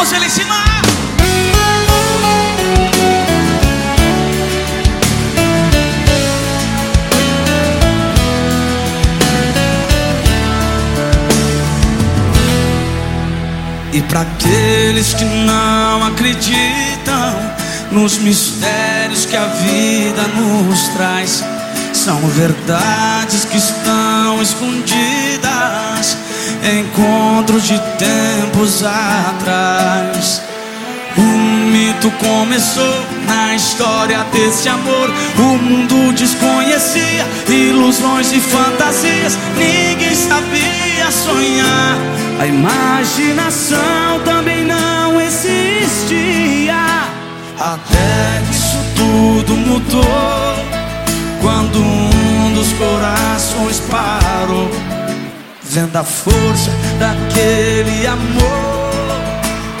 Mãos lá. E para aqueles que não acreditam nos mistérios que a vida nos traz, são verdades que estão escondidas, encontros de tempos atrás. O mito começou na história desse amor. O mundo desconhecia ilusões e fantasias. Ninguém sabia sonhar. A imaginação também não existia. Até que isso tudo mudou. Quando um dos corações parou, vendo a força daquele amor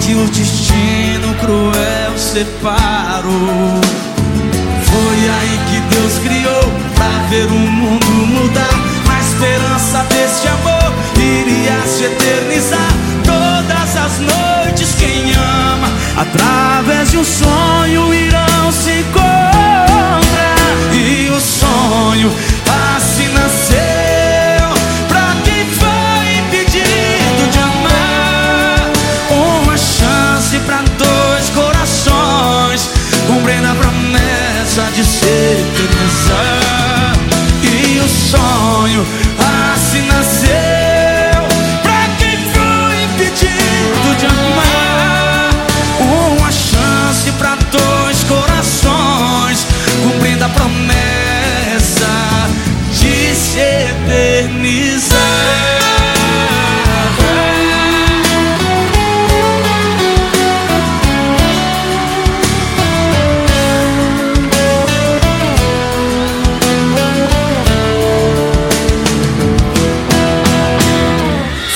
que o destino cruel separou. Foi aí que Deus criou pra ver o mundo mudar. Na esperança desse amor iria se eternizar. Todas as noites, quem ama, através de um sonho, se eternizar.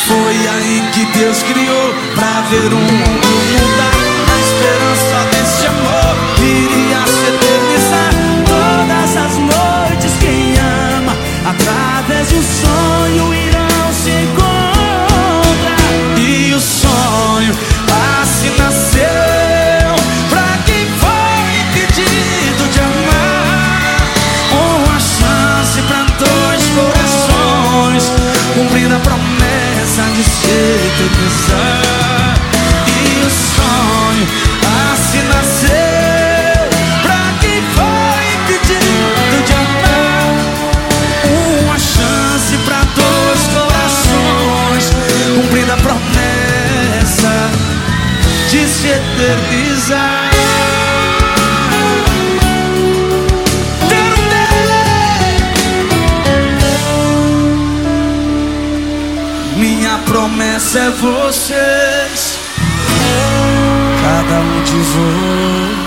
Foi aí que Deus criou pra ver o mundo cumprindo a promessa de se eternizar. E o sonho assim nasceu pra quem foi impedido de amar. Uma chance pra dois corações, cumprindo a promessa de se eternizar. Minha promessa é vocês, cada um de vocês.